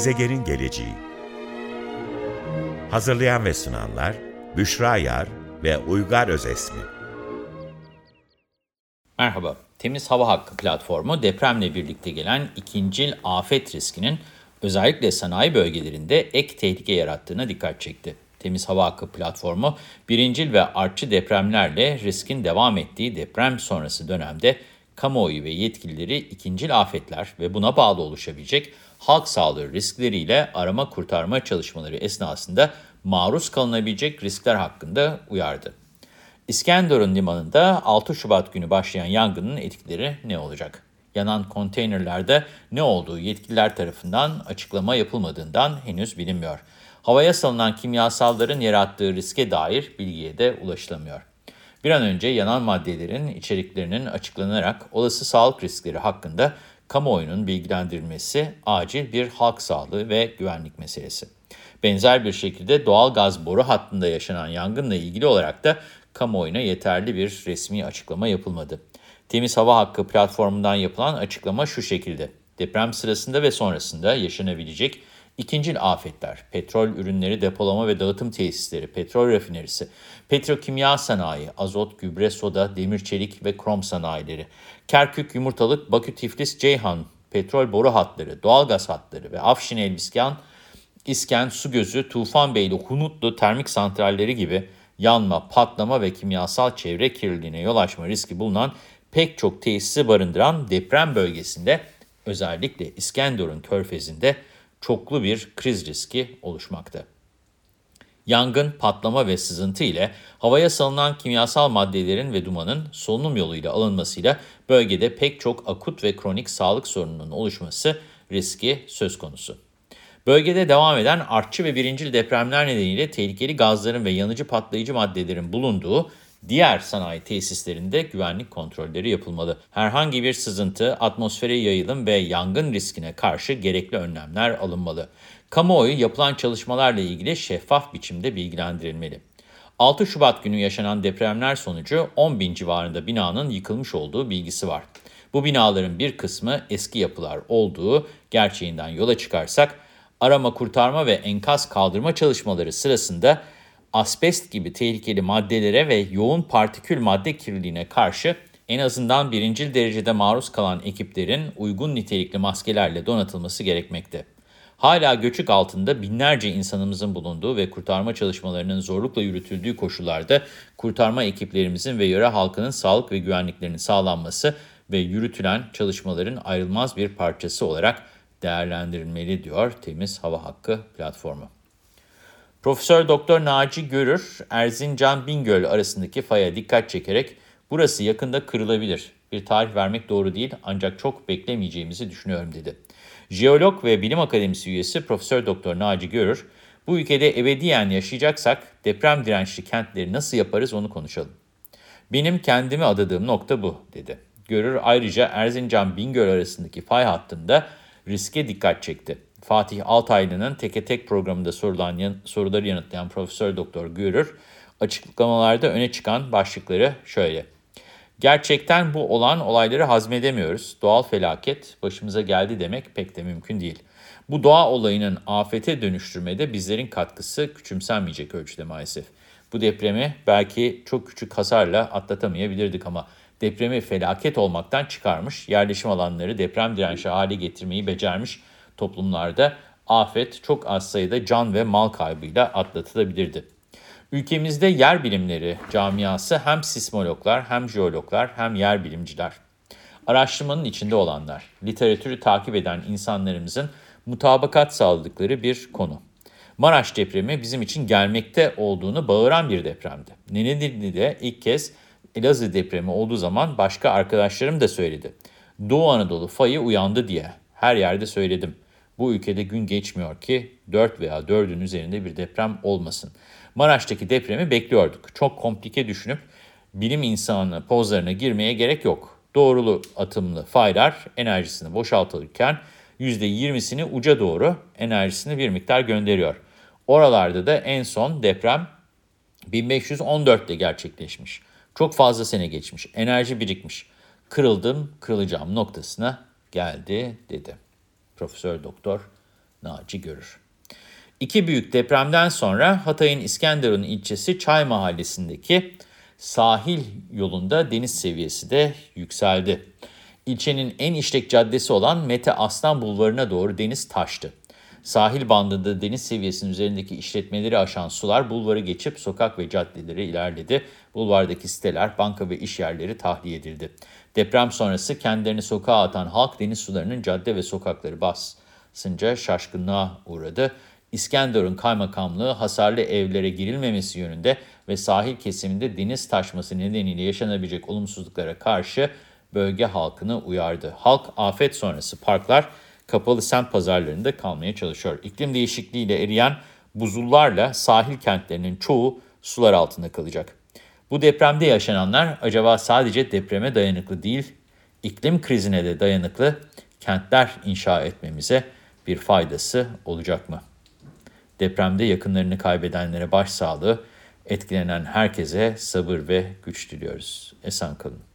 Gezegenin geleceği. Hazırlayan ve sunanlar Büşra Yar ve Uygar Özesmi. Merhaba, Temiz Hava Hakkı platformu depremle birlikte gelen ikincil afet riskinin özellikle sanayi bölgelerinde ek tehlike yarattığına dikkat çekti. Temiz Hava Hakkı platformu birincil ve artçı depremlerle riskin devam ettiği deprem sonrası dönemde kamuoyu ve yetkilileri ikincil afetler ve buna bağlı oluşabilecek halk sağlığı riskleriyle arama kurtarma çalışmaları esnasında maruz kalınabilecek riskler hakkında uyardı. İskenderun limanında 6 Şubat günü başlayan yangının etkileri ne olacak? Yanan konteynerlerde ne olduğu yetkililer tarafından açıklama yapılmadığından henüz bilinmiyor. Havaya salınan kimyasalların yarattığı riske dair bilgiye de ulaşılamıyor. Bir an önce yanan maddelerin içeriklerinin açıklanarak olası sağlık riskleri hakkında kamuoyunun bilgilendirilmesi acil bir halk sağlığı ve güvenlik meselesi. Benzer bir şekilde doğal gaz boru hattında yaşanan yangınla ilgili olarak da kamuoyuna yeterli bir resmi açıklama yapılmadı. Temiz Hava Hakkı platformundan yapılan açıklama şu şekilde. Deprem sırasında ve sonrasında yaşanabilecek ikincil afetler, petrol ürünleri depolama ve dağıtım tesisleri, petrol rafinerisi, petrokimya sanayi, azot, gübre, soda, demir çelik ve krom sanayileri, Kerkük, Yumurtalık, Bakü, Tiflis, Ceyhan, petrol boru hatları, doğalgaz hatları ve Afşin, Elbiskan, İsken, Sugözü, Tufanbeyli, Hunutlu termik santralleri gibi yanma, patlama ve kimyasal çevre kirliliğine yol açma riski bulunan pek çok tesisi barındıran deprem bölgesinde özellikle İskenderun körfezinde çoklu bir kriz riski oluşmakta. Yangın, patlama ve sızıntı ile havaya salınan kimyasal maddelerin ve dumanın solunum yoluyla alınmasıyla bölgede pek çok akut ve kronik sağlık sorununun oluşması riski söz konusu. Bölgede devam eden artçı ve birincil depremler nedeniyle tehlikeli gazların ve yanıcı patlayıcı maddelerin bulunduğu diğer sanayi tesislerinde güvenlik kontrolleri yapılmalı. Herhangi bir sızıntı, atmosfere yayılım ve yangın riskine karşı gerekli önlemler alınmalı. Kamuoyu yapılan çalışmalarla ilgili şeffaf biçimde bilgilendirilmeli. 6 Şubat günü yaşanan depremler sonucu 10 bin civarında binanın yıkılmış olduğu bilgisi var. Bu binaların bir kısmı eski yapılar olduğu gerçeğinden yola çıkarsak, arama kurtarma ve enkaz kaldırma çalışmaları sırasında asbest gibi tehlikeli maddelere ve yoğun partikül madde kirliliğine karşı en azından birincil derecede maruz kalan ekiplerin uygun nitelikli maskelerle donatılması gerekmekte. Hala göçük altında binlerce insanımızın bulunduğu ve kurtarma çalışmalarının zorlukla yürütüldüğü koşullarda kurtarma ekiplerimizin ve yöre halkının sağlık ve güvenliklerinin sağlanması ve yürütülen çalışmaların ayrılmaz bir parçası olarak değerlendirilmeli diyor Temiz Hava Hakkı platformu. Profesör Doktor Naci Görür, Erzincan Bingöl arasındaki faya dikkat çekerek burası yakında kırılabilir. Bir tarih vermek doğru değil ancak çok beklemeyeceğimizi düşünüyorum dedi. Jeolog ve Bilim Akademisi üyesi Profesör Doktor Naci Görür, bu ülkede ebediyen yaşayacaksak deprem dirençli kentleri nasıl yaparız onu konuşalım. Benim kendimi adadığım nokta bu dedi. Görür ayrıca Erzincan Bingöl arasındaki fay hattında riske dikkat çekti. Fatih Altaylı'nın Teke Tek programında sorulan soruları yanıtlayan Profesör Doktor Görür, açıklamalarda öne çıkan başlıkları şöyle. Gerçekten bu olan olayları hazmedemiyoruz. Doğal felaket başımıza geldi demek pek de mümkün değil. Bu doğa olayının afete dönüştürmede bizlerin katkısı küçümsenmeyecek ölçüde maalesef. Bu depremi belki çok küçük hasarla atlatamayabilirdik ama depremi felaket olmaktan çıkarmış, yerleşim alanları deprem dirençli hale getirmeyi becermiş toplumlarda afet çok az sayıda can ve mal kaybıyla atlatılabilirdi. Ülkemizde yer bilimleri camiası hem sismologlar hem jeologlar hem yer bilimciler. Araştırmanın içinde olanlar, literatürü takip eden insanlarımızın mutabakat sağladıkları bir konu. Maraş depremi bizim için gelmekte olduğunu bağıran bir depremdi. de ilk kez Elazığ depremi olduğu zaman başka arkadaşlarım da söyledi. Doğu Anadolu fayı uyandı diye her yerde söyledim. Bu ülkede gün geçmiyor ki 4 veya 4'ün üzerinde bir deprem olmasın. Maraş'taki depremi bekliyorduk. Çok komplike düşünüp bilim insanı pozlarına girmeye gerek yok. Doğrulu atımlı faylar enerjisini boşaltırken %20'sini uca doğru enerjisini bir miktar gönderiyor. Oralarda da en son deprem 1514'te gerçekleşmiş. Çok fazla sene geçmiş, enerji birikmiş. Kırıldım, kırılacağım noktasına geldi dedi. Profesör Doktor Naci Görür. İki büyük depremden sonra Hatay'ın İskenderun ilçesi Çay Mahallesi'ndeki sahil yolunda deniz seviyesi de yükseldi. İlçenin en işlek caddesi olan Mete Aslan Bulvarı'na doğru deniz taştı. Sahil bandında deniz seviyesinin üzerindeki işletmeleri aşan sular bulvarı geçip sokak ve caddeleri ilerledi. Bulvardaki siteler, banka ve iş yerleri tahliye edildi. Deprem sonrası kendilerini sokağa atan halk deniz sularının cadde ve sokakları basınca şaşkınlığa uğradı. İskenderun Kaymakamlığı hasarlı evlere girilmemesi yönünde ve sahil kesiminde deniz taşması nedeniyle yaşanabilecek olumsuzluklara karşı bölge halkını uyardı. Halk afet sonrası parklar, kapalı semt pazarlarında kalmaya çalışıyor. İklim değişikliğiyle eriyen buzullarla sahil kentlerinin çoğu sular altında kalacak. Bu depremde yaşananlar acaba sadece depreme dayanıklı değil, iklim krizine de dayanıklı kentler inşa etmemize bir faydası olacak mı? Depremde yakınlarını kaybedenlere başsağlığı, etkilenen herkese sabır ve güç diliyoruz. Esen kalın.